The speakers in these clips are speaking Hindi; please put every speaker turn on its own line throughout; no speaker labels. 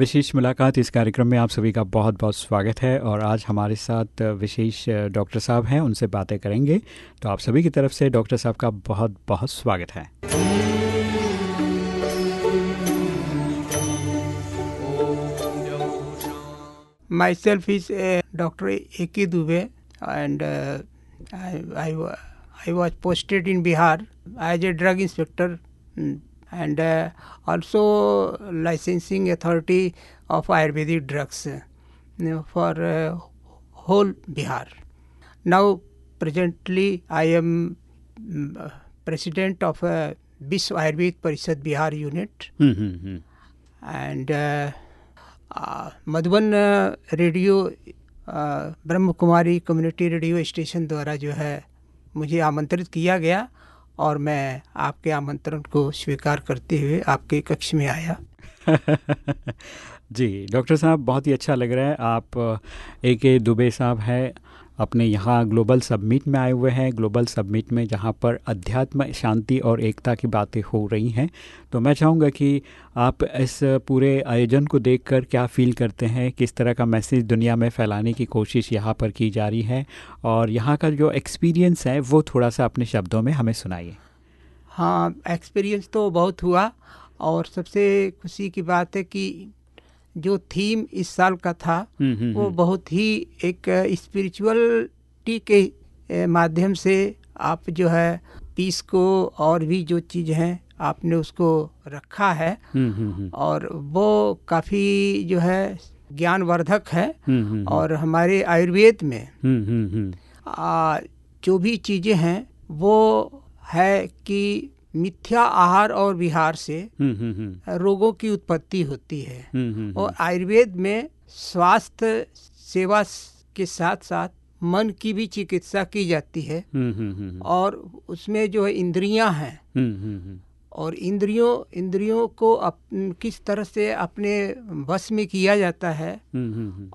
विशेष मुलाकात इस कार्यक्रम में आप सभी का बहुत बहुत स्वागत है और आज हमारे साथ विशेष डॉक्टर साहब हैं उनसे बातें करेंगे तो आप सभी की तरफ़ से डॉक्टर साहब का बहुत बहुत स्वागत है.
Eki Dubey and uh, I, I, wa- I was posted in Bihar as a drug inspector mm, and uh, also licensing authority of Ayurvedic drugs uh, for uh, whole Bihar. Now presently I am mm, uh, president of uh, Bisw Ayurved Parishad Bihar unit
hmm, hmm, hmm.
and uh, uh, Madhuban uh, radio uh, Brahma Kumari community radio station द्वारा जो है मुझे आमंत्रित किया गया और मैं आपके आमंत्रण को स्वीकार करते हुए आपके कक्ष में आया।
जी, डॉक्टर साहब, बहुत ही अच्छा लग रहा है। आप, ए के दुबे साहब हैं। अपने यहाँ ग्लोबल सबमिट में आए हुए हैं। ग्लोबल सबमिट में जहाँ पर अध्यात्म, शांति और एकता की बातें हो रही हैं। तो मैं चाहूँगा कि आप इस पूरे आयोजन को देखकर क्या फील करते हैं? किस तरह का मैसेज दुनिया में फैलाने की कोशिश यहाँ पर की जा रही है? और यहाँ का जो एक्सपीरियंस है, वो थोड़ा सा अपने शब्दों में हमें सुनाइए।
हाँ एक्सपीरियंस तो बहुत हुआ और सबसे खुशी की बात है कि जो थीम इस साल का था
हम्म, हम्म,
वो
हम्म।
बहुत ही एक स्पिरिचुअलिटी के माध्यम से आप जो है पीस को और भी जो चीज़ हैं आपने उसको रखा है। और वो काफ़ी जो है ज्ञानवर्धक है और हमारे आयुर्वेद में। आ, जो भी चीज़ें हैं वो है कि मिथ्या आहार और विहार से
हम्म, हम्म, हम्म।
रोगों की उत्पत्ति होती है और आयुर्वेद में स्वास्थ्य सेवा के साथ साथ मन की भी चिकित्सा की जाती है और उसमें जो है इंद्रियाँ हैं। और इंद्रियों इंद्रियों को अप, किस तरह से अपने वश में किया जाता है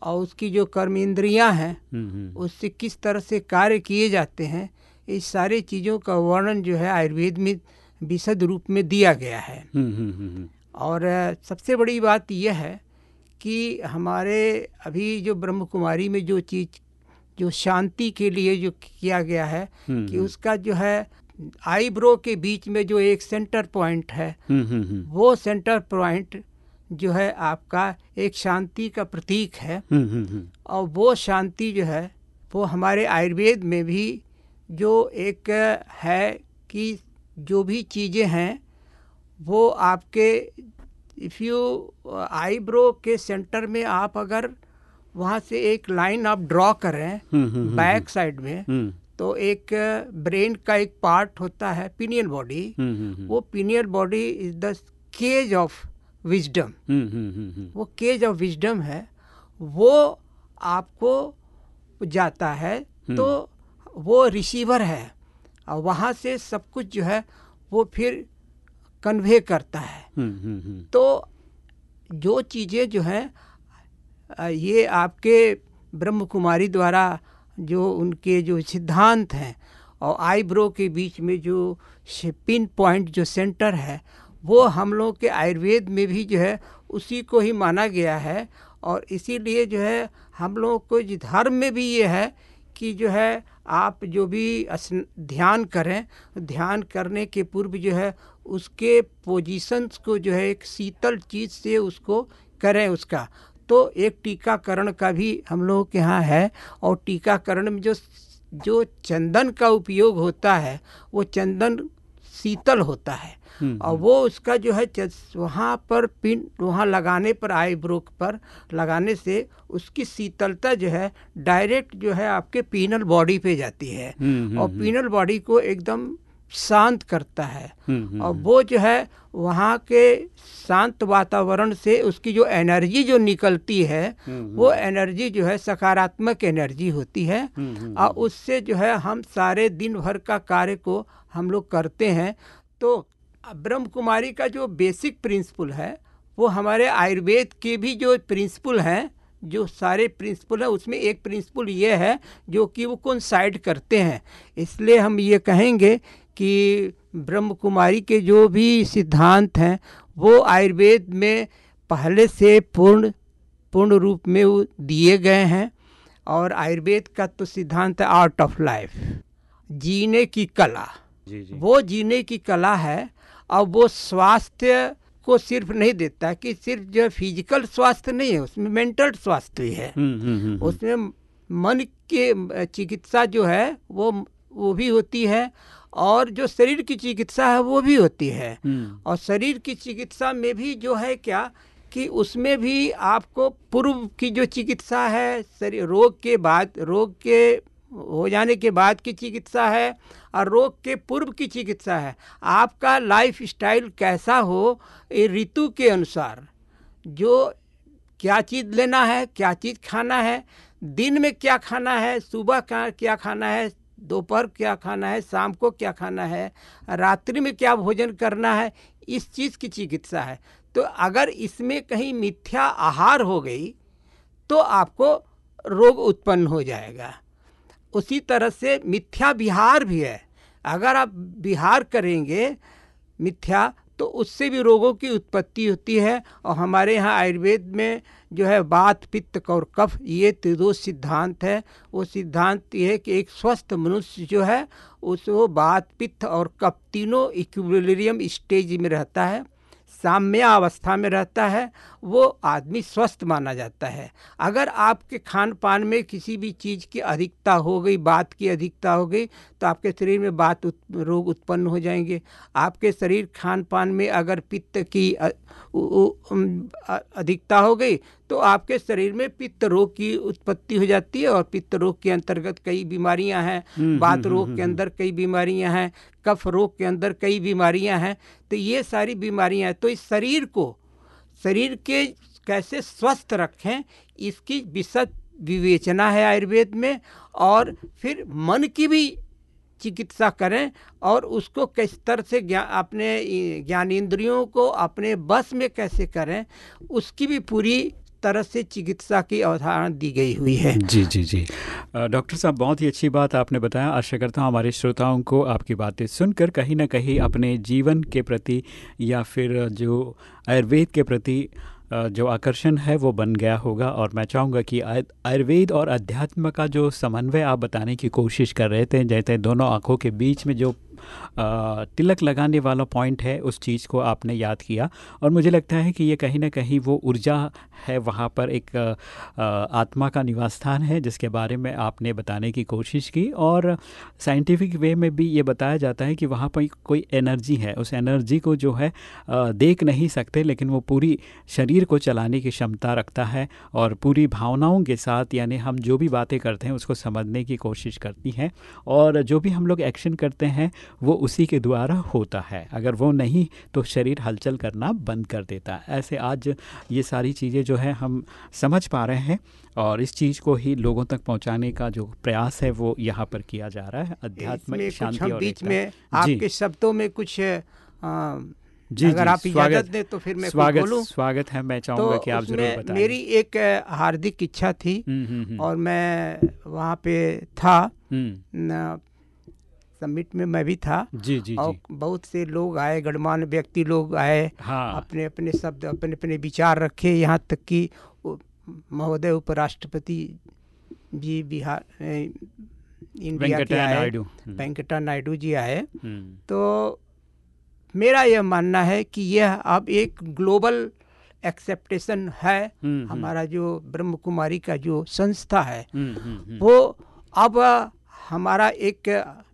और उसकी जो कर्म इंद्रियाँ हैं। उससे किस तरह से कार्य किए जाते हैं इस सारी चीज़ों का वर्णन जो है आयुर्वेद में विशद रूप में दिया गया है
हम्म, हम्म, हम्म।
और सबसे बड़ी बात यह है कि हमारे अभी जो ब्रह्म कुमारी में जो चीज़ जो शांति के लिए जो किया गया है कि उसका जो है आईब्रो के बीच में जो एक सेंटर पॉइंट है। वो सेंटर पॉइंट जो है आपका एक शांति का प्रतीक है। और वो शांति जो है वो हमारे आयुर्वेद में भी जो एक है कि जो भी चीज़ें हैं वो आपके इफ़ यू आईब्रो के सेंटर में आप अगर वहाँ से एक लाइन आप ड्रॉ करें
हम्म, हम्म, हम्म,
बैक साइड में
हम्म,
तो एक ब्रेन का एक पार्ट होता है पिनियल बॉडी
हम्म, हम्म, हम्म।
वो pineal body is the cage of wisdom
hmm, hmm, hmm, hmm.
वो केज ऑफ़ विजडम है वो आपको जाता है तो वो रिसीवर है। वहाँ से सब कुछ जो है वो फिर कन्वे करता है
हम्म, हम्म, हम्म।
तो जो चीज़ें जो हैं ये आपके ब्रह्म कुमारी द्वारा जो उनके जो सिद्धांत हैं और आईब्रो के बीच में जो पिन पॉइंट जो सेंटर है वो हम लोग के आयुर्वेद में भी जो है उसी को ही माना गया है और इसीलिए जो है हम लोग को धर्म में भी ये है कि जो है, आप जो भी ध्यान करें, ध्यान करने के पूर्व जो है, उसके पोजीशंस को जो है, एक शीतल चीज़ से उसको करें उसका। तो एक टीकाकरण का भी हम लोगों के यहाँ है और टीकाकरण में जो जो चंदन का उपयोग होता है, वो चंदन शीतल होता है। और वो उसका जो है वहाँ पर पिन वहाँ लगाने पर आईब्रो पर लगाने से उसकी शीतलता जो है डायरेक्ट जो है आपके पीनल बॉडी पे जाती है।
हम्म,
और पीनल बॉडी को एकदम शांत करता है।
हम्म, हम्म,
और वो जो है वहाँ के शांत वातावरण से उसकी जो एनर्जी जो निकलती है
हम्म,
वो एनर्जी जो है सकारात्मक एनर्जी होती है।
हम्म, हम्म,
और उससे जो है हम सारे दिन भर का कार्य को हम लोग करते हैं। तो ब्रह्म कुमारी का जो बेसिक प्रिंसिपल है वो हमारे आयुर्वेद के भी जो प्रिंसिपल हैं जो सारे प्रिंसिपल हैं उसमें एक प्रिंसिपल ये है जो कि वो कौन साइड करते हैं। इसलिए हम ये कहेंगे कि ब्रह्म कुमारी के जो भी सिद्धांत हैं वो आयुर्वेद में पहले से पूर्ण पूर्ण रूप में वो दिए गए हैं। और आयुर्वेद का तो सिद्धांत है आर्ट ऑफ़ लाइफ जीने की कला।
जी जी।
वो जीने की कला है और वो स्वास्थ्य को सिर्फ़ नहीं देता कि सिर्फ़ जो फ़िज़िकल स्वास्थ्य नहीं है उसमें मेंटल स्वास्थ्य भी है।
हम्म, हम्म, हम्म,
उसमें मन के चिकित्सा जो है वो वो भी होती है और जो शरीर की चिकित्सा है वो भी होती है।
हम्म,
और शरीर की चिकित्सा में भी जो है क्या कि उसमें भी आपको पूर्व की जो चिकित्सा है शरीर रोग के बाद रोग के हो जाने के बाद की चिकित्सा है और रोग के पूर्व की चिकित्सा है। आपका लाइफ स्टाइल कैसा हो ये ऋतु के अनुसार जो क्या चीज़ लेना है क्या चीज़ खाना है दिन में क्या खाना है सुबह का क्या खाना है दोपहर क्या खाना है, शाम को क्या खाना है, रात्रि में क्या भोजन करना है, इस चीज़ की चिकित्सा है। तो अगर इसमें कहीं मिथ्या आहार हो गई तो आपको रोग उत्पन्न हो जाएगा। उसी तरह से मिथ्या विहार भी है। अगर आप विहार करेंगे, मिथ्या तो उससे भी रोगों की उत्पत्ति होती है और हमारे यहाँ आयुर्वेद में जो है बात, पित्त और कफ, ये त्रिदोष सिद्धांत है। वो सिद्धांत ये है कि एक स्वस्थ मनुष्य जो है, उसको बात, पित्त और कफ तीनों इक्विलिब्रियम स्टेज में रहता है। साम्य अवस्था में रहता है वो आदमी स्वस्थ माना जाता है। अगर आपके खान पान में किसी भी चीज़ की अधिकता हो गई बात की अधिकता हो गई तो आपके शरीर में बात उत, रोग उत्पन्न हो जाएँगे। आपके शरीर खान पान में अगर पित्त की अधिकता हो गई तो आपके शरीर में पित्त रोग की उत्पत्ति हो जाती है और पित्त रोग के अंतर्गत कई बीमारियाँ हैं बात रोग के अंदर कई बीमारियाँ हैं कफ रोग के अंदर कई बीमारियाँ हैं तो ये सारी बीमारियाँ हैं। तो इस शरीर को शरीर के कैसे स्वस्थ रखें इसकी विशद विवेचना है आयुर्वेद में और फिर मन की भी चिकित्सा करें और उसको किस तरह से ज्ञान अपने ज्ञानेंद्रियों को अपने बस में कैसे करें उसकी भी पूरी तरह से चिकित्सा की अवधारणा दी गई हुई है।
जी जी जी। डॉक्टर साहब, बहुत ही अच्छी बात आपने बताया। आशा करता हूँ हमारे श्रोताओं को आपकी बातें सुनकर कहीं ना कहीं अपने जीवन के प्रति या फिर जो आयुर्वेद के प्रति जो आकर्षण है वो बन गया होगा। और मैं चाहूँगा कि आयुर्वेद और अध्यात्म का जो समन्वय आप बताने की कोशिश कर रहे थे, जैसे दोनों आँखों के बीच में जो तिलक लगाने वाला पॉइंट है उस चीज़ को आपने याद किया। और मुझे लगता है कि ये कहीं ना कहीं वो ऊर्जा है, वहाँ पर एक आत्मा का निवास स्थान है, जिसके बारे में आपने बताने की कोशिश की। और साइंटिफिक वे में भी ये बताया जाता है कि वहाँ पर कोई एनर्जी है। उस एनर्जी को जो है देख नहीं सकते, लेकिन वो पूरी शरीर को चलाने की क्षमता रखता है और पूरी भावनाओं के साथ, यानी हम जो भी बातें करते हैं, उसको समझने की कोशिश करती हैं। और जो भी हम लोग एक्शन करते हैं वो उसी के द्वारा होता है। अगर वो नहीं तो शरीर हलचल करना बंद कर देता है। ऐसे आज ये सारी चीज़ें जो है हम समझ पा रहे हैं और इस चीज़ को ही लोगों तक पहुँचाने का जो प्रयास है वो यहाँ पर किया जा रहा है। अध्यात्म शांति और
बीच में आपके शब्दों में कुछ आ,
जी
अगर
जी,
आप इजाज़त
स्वागत-
दें तो फिर मैं
स्वागत
बोलूँ?
स्वागत है मैं
तो
चाहूँगा कि आप ज़रूर बताएँ।
मेरी एक हार्दिक इच्छा थी
हम्म, हम्म, हम्म,
और मैं वहाँ पे था। समिट में मैं भी था।
जी जी
और
जी
बहुत से लोग आए गणमान्य व्यक्ति लोग आए।
हाँ।
अपने अपने शब्द अपने अपने विचार रखे। यहाँ तक कि महोदय उपराष्ट्रपति जी बिहार इंडिया के आए।
हम्म,
वेंकटा नायडू जी आए।
हम्म,
तो मेरा यह मानना है कि यह अब एक ग्लोबल एक्सेप्टेशन है।
हम्म,
हमारा जो ब्रह्म कुमारी का जो संस्था है वो अब हमारा एक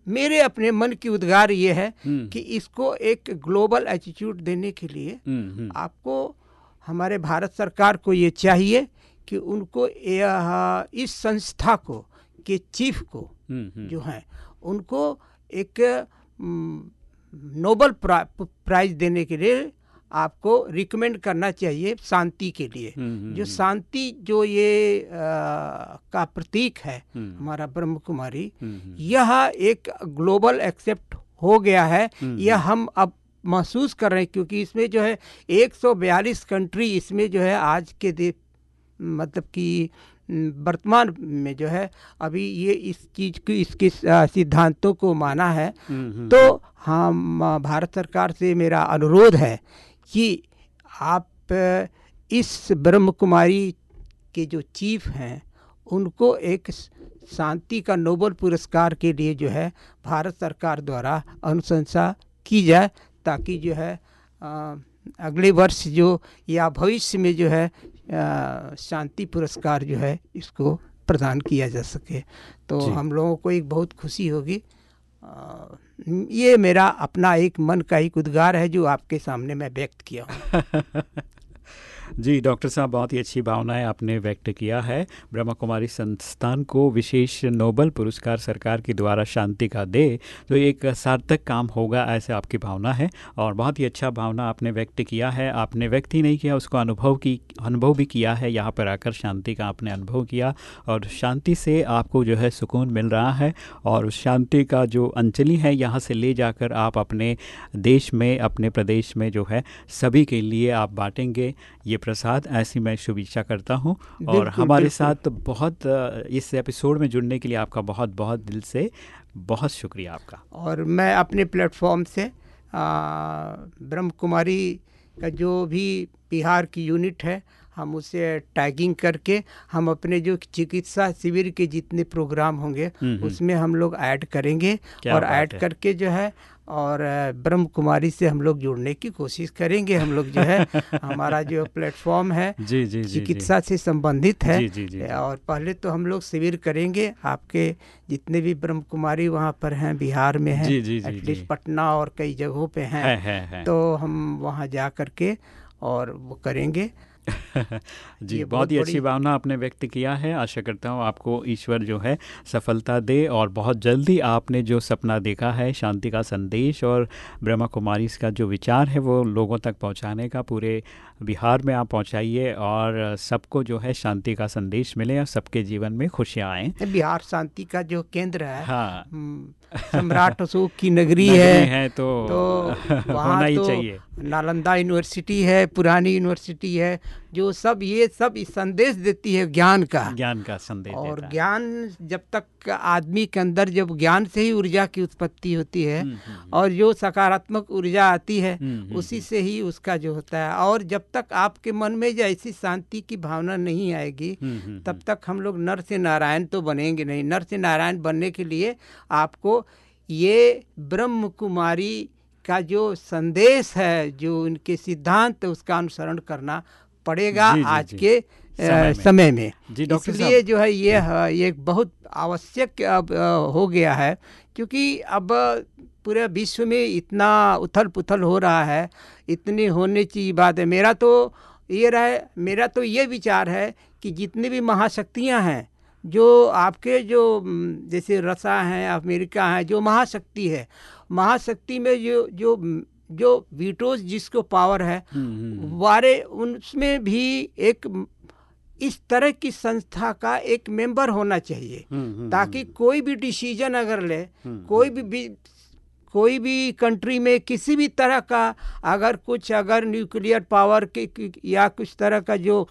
मेरे अपने मन की उद्गार ये है
हम्म,
कि इसको एक ग्लोबल एटीट्यूड देने के लिए
हम्म, हम्म,
आपको हमारे भारत सरकार को ये चाहिए कि उनको यह इस संस्था को के चीफ को जो हैं उनको एक नोबल प्रा, प्राइज देने के लिए आपको रिकमेंड करना चाहिए शांति के लिए।
हम्म,
जो शांति जो ये आ, का प्रतीक है
हम्म,
हमारा ब्रह्म कुमारी
हम्म,
यह एक ग्लोबल एक्सेप्ट हो गया है।
हम्म।
यह हम अब महसूस कर रहे हैं क्योंकि इसमें जो है 142 कंट्री इसमें जो है आज के दे मतलब कि वर्तमान में जो है अभी ये इस चीज़ को इसके सिद्धांतों को माना है।
हम्म, हम्म,
तो हम भारत सरकार से मेरा अनुरोध है कि आप इस ब्रह्म कुमारी के जो चीफ हैं उनको एक शांति का नोबल पुरस्कार के लिए जो है भारत सरकार द्वारा अनुशंसा की जाए ताकि जो है आ, अगले वर्ष जो या भविष्य में जो है शांति पुरस्कार जो है इसको प्रदान किया जा सके। तो हम लोगों को एक बहुत खुशी होगी। ये मेरा अपना एक मन का एक उद्गार है जो आपके सामने मैं व्यक्त किया हूँ।
जी, डॉक्टर साहब, बहुत ही अच्छी भावनाएँ आपने व्यक्त किया है। ब्रह्मा कुमारी संस्थान को विशेष नोबल पुरस्कार सरकार के द्वारा शांति का दे तो एक सार्थक काम होगा, ऐसे आपकी भावना है। और बहुत ही अच्छा भावना आपने व्यक्त किया है। आपने व्यक्त ही नहीं किया, उसको अनुभव की, अनुभव भी किया है। यहाँ पर आकर शांति का आपने अनुभव किया और शांति से आपको जो है सुकून मिल रहा है और उस शांति का जो अंजलि है, यहाँ से ले जाकर आप अपने देश में, अपने प्रदेश में जो है, सभी के लिए आप बांटेंगे। ये प्रसाद ऐसी मैं शुभ इच्छा करता हूँ और हमारे। साथ बहुत इस एपिसोड में जुड़ने के लिए आपका बहुत बहुत दिल से बहुत शुक्रिया आपका
और मैं अपने प्लेटफॉर्म से ब्रह्म कुमारी का जो भी बिहार की यूनिट है हम उसे टैगिंग करके हम अपने जो चिकित्सा शिविर के जितने प्रोग्राम होंगे
हम्म, हम्म।
उसमें हम लोग ऐड करेंगे और ऐड करके जो है और ब्रह्म कुमारी से हम लोग जुड़ने की कोशिश करेंगे। हम लोग जो है हमारा जो प्लेटफॉर्म है
जी जी।
चिकित्सा से संबंधित है।
जी, जी, जी।
और पहले तो हम लोग शिविर करेंगे। आपके जितने भी ब्रह्म कुमारी वहाँ पर हैं बिहार में हैं एटलीस्ट पटना और कई जगहों पे हैं
है है है।
तो हम वहाँ जा करके और वो करेंगे।
जी बहुत ही अच्छी भावना आपने व्यक्त किया है। आशा करता हूँ आपको ईश्वर जो है सफलता दे और बहुत जल्दी आपने जो सपना देखा है शांति का संदेश और ब्रह्मा कुमारी का जो विचार है वो लोगों तक पहुँचाने का पूरे बिहार में आप पहुँचाइए और सबको जो है शांति का संदेश मिले और सबके जीवन में खुशियाँ आए।
बिहार शांति का जो केंद्र है
हाँ।
हम्म, सम्राट अशोक की नगरी
नगरी
है
है तो,
तो
होना ही
तो
चाहिए।
नालंदा यूनिवर्सिटी है पुरानी यूनिवर्सिटी है जो सब ये सब संदेश देती है ज्ञान का।
ज्ञान का संदेश
और ज्ञान जब तक आदमी के अंदर जब ज्ञान से ही ऊर्जा की उत्पत्ति होती है
हम्म, हम्म,
और जो सकारात्मक ऊर्जा आती है
हम्म, हम्म,
उसी से ही उसका जो होता है। और जब तक आपके मन में जो ऐसी शांति की भावना नहीं आएगी
हम्म, हम्म,
तब तक हम लोग नर से नारायण तो बनेंगे नहीं। नर से नारायण बनने के लिए आपको ये ब्रह्म कुमारी का जो संदेश है जो उनके सिद्धांत उसका अनुसरण करना पड़ेगा
जी, जी,
आज
जी।
के
समय में।
समय में
जी, डॉक्टर
इसलिए जो है ये ये एक बहुत आवश्यक अब हो गया है क्योंकि अब पूरे विश्व में इतना उथल पुथल हो रहा है इतनी होने की बात है मेरा तो ये रहा मेरा तो ये विचार है कि जितनी भी महाशक्तियाँ हैं जो आपके जो जैसे रसा हैं अमेरिका हैं जो महाशक्ति है महाशक्ति में जो जो जो वीटोज जिसको पावर है
हम्म, हम्म,
वारे उसमें भी एक इस तरह की संस्था का एक मेंबर होना चाहिए।
हम्म, हम्म,
ताकि कोई भी डिसीज़न अगर ले
हम्म,
कोई भी, भी कोई भी कंट्री में किसी भी तरह का अगर कुछ अगर न्यूक्लियर पावर के के- या कुछ तरह का जो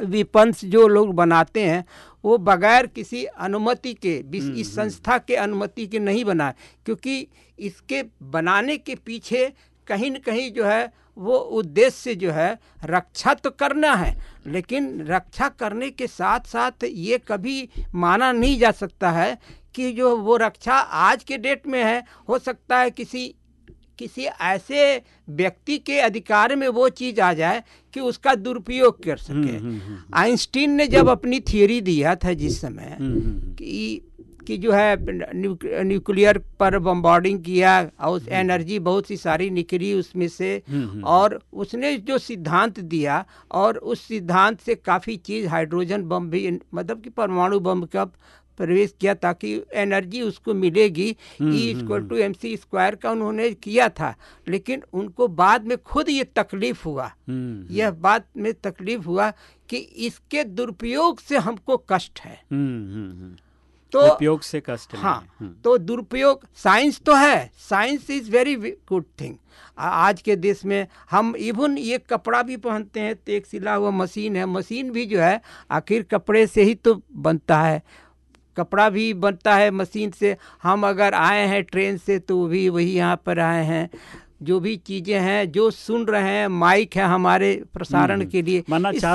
विपन्स जो लोग बनाते हैं वो बगैर किसी अनुमति के इस संस्था के अनुमति के नहीं बनाए क्योंकि इसके बनाने के पीछे कहीं न कहीं जो है वो उद्देश्य जो है रक्षा तो करना है लेकिन रक्षा करने के साथ साथ ये कभी माना नहीं जा सकता है कि जो वो रक्षा आज के डेट में है हो सकता है किसी किसी ऐसे व्यक्ति के अधिकार में वो चीज़ आ जाए कि उसका दुरुपयोग कर सके।
हम्म, हम्म,
आइंस्टीन ने जब अपनी थियोरी दिया था जिस समय
हम्म, हम्म,
कि कि जो है न्यूक- न्यूक्लियर पर बम्बार्डिंग किया और उस एनर्जी बहुत सी सारी निकली उसमें से
हम्म, हम्म।
और उसने जो सिद्धांत दिया और उस सिद्धांत से काफ़ी चीज़ हाइड्रोजन बम भी मतलब कि परमाणु बम का प्रवेश किया ताकि एनर्जी उसको मिलेगी। E equal to M C square का उन्होंने किया था लेकिन उनको बाद में खुद ये तकलीफ़ हुआ।
हम्म,
यह बात में तकलीफ़ हुआ कि इसके दुरुपयोग से हमको कष्ट है।
हम्म, हम्म, हम्म।
तो
उपयोग से कष्ट
हाँ
हम्म,
तो दुरुपयोग साइंस तो है। Science is very good thing आज के देश में हम इवन ये कपड़ा भी पहनते हैं तो एक सिला हुआ मशीन है। मशीन भी जो है आखिर कपड़े से ही तो बनता है। कपड़ा भी बनता है मशीन से। हम अगर आए हैं ट्रेन से तो भी वही यहाँ पर आए हैं। जो भी चीज़ें हैं जो सुन रहे हैं माइक है हमारे प्रसारण के लिए।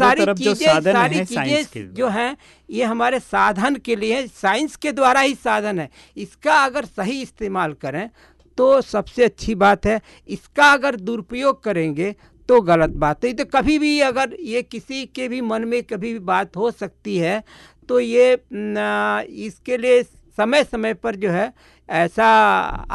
सारी चीज़ें- सारी चीज़ें जो हैं ये हमारे साधन के लिए साइंस के द्वारा ही साधन है। इसका अगर सही इस्तेमाल करें तो सबसे अच्छी बात है। इसका अगर दुरुपयोग करेंगे तो गलत बात। है तो कभी भी अगर ये किसी के भी मन में कभी भी बात हो सकती है तो ये इसके लिए समय समय पर जो है ऐसा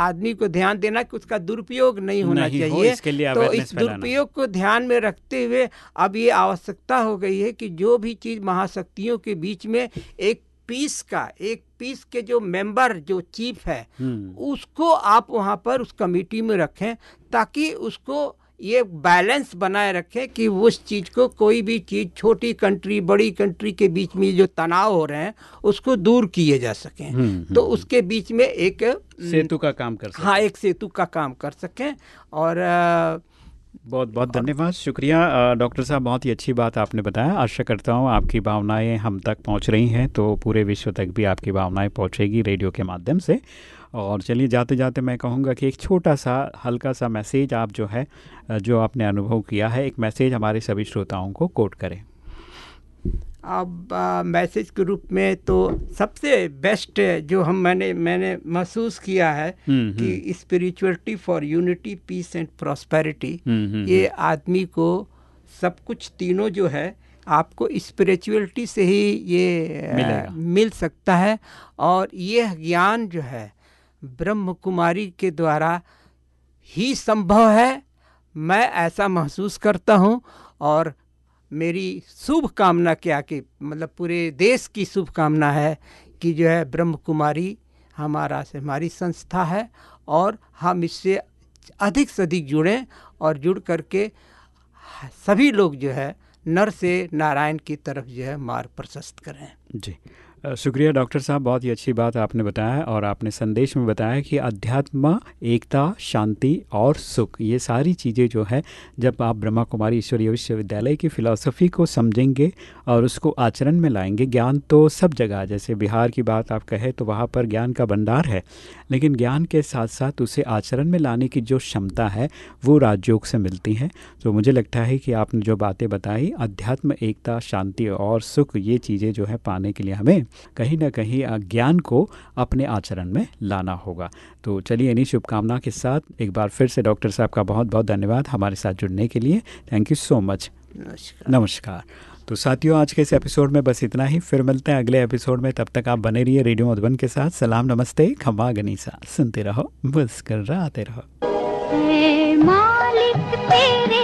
आदमी को ध्यान देना कि उसका दुरुपयोग नहीं होना
नहीं
चाहिए।
हो, इसके लिए
तो इस दुरुपयोग को ध्यान में रखते हुए अब ये आवश्यकता हो गई है कि जो भी चीज़ महाशक्तियों के बीच में एक पीस का एक पीस के जो मेंबर जो चीफ है
हम्म,
उसको आप वहाँ पर उस कमेटी में रखें ताकि उसको ये बैलेंस बनाए रखें कि उस चीज़ को कोई भी चीज़ छोटी कंट्री बड़ी कंट्री के बीच में जो तनाव हो रहे हैं उसको दूर किए जा सकें।
हम्म,
तो उसके बीच में एक
सेतु का काम कर सकते
हाँ एक सेतु का काम कर सकें और अ,
बहुत बहुत धन्यवाद। शुक्रिया। डॉक्टर साहब बहुत ही अच्छी बात आपने बताया। आशा करता हूँ आपकी भावनाएँ हम तक पहुँच रही हैं तो पूरे विश्व तक भी आपकी भावनाएँ पहुँचेगी रेडियो के माध्यम से। और चलिए जाते जाते मैं कहूँगा कि एक छोटा सा हल्का सा मैसेज आप जो है जो आपने अनुभव किया है एक मैसेज हमारे सभी श्रोताओं को कोट करें।
अब मैसेज के रूप में तो सबसे बेस्ट जो हम मैंने मैंने महसूस किया है
हम्म,
कि spirituality for unity peace and prosperity
hmm, hmm,
ये आदमी को सब कुछ तीनों जो है आपको स्पिरिचुअलिटी से ही ये मिल सकता है और यह ज्ञान जो है ब्रह्म कुमारी के द्वारा ही संभव है, मैं ऐसा महसूस करता हूँ और मेरी शुभकामना क्या कि मतलब पूरे देश की शुभकामना है कि जो है ब्रह्म कुमारी हमारा से हमारी संस्था है और हम इससे अधिक से अधिक जुड़ें और जुड़ करके सभी लोग जो है नर से नारायण की तरफ़ जो है मार्ग प्रशस्त करें।
जी। शुक्रिया डॉक्टर साहब, बहुत ही अच्छी बात आपने बताया और आपने संदेश में बताया कि अध्यात्म, एकता, शांति और सुख, ये सारी चीज़ें जो है, जब आप ब्रह्मा कुमारी ईश्वरीय विश्वविद्यालय की फ़िलासफ़ी को समझेंगे और उसको आचरण में लाएँगे, ज्ञान तो सब जगह जैसे बिहार की बात आप कहें तो वहाँ पर ज्ञान का भंडार है, लेकिन ज्ञान के साथ साथ उसे आचरण में लाने की जो क्षमता है, वो राजयोग से मिलती है। तो मुझे लगता है कि आपने जो बातें बताई, अध्यात्म, एकता, शांति और सुख, ये चीज़ें जो है पाने के लिए हमें कहीं ना कहीं ज्ञान को अपने आचरण में लाना होगा। तो चलिए इन्हीं शुभकामना के साथ एक बार फिर से डॉक्टर साहब का बहुत बहुत धन्यवाद हमारे साथ जुड़ने के लिए। थैंक यू सो मच
नमस्कार।
नमस्कार। तो साथियों आज के इस एपिसोड में बस इतना ही। फिर मिलते हैं अगले एपिसोड में। तब तक आप बने रहिए रेडियो मधुबन के साथ। सलाम नमस्ते। खमा गनीसा सुनते रहो मुस्कराते रहो।
मालिक तेरे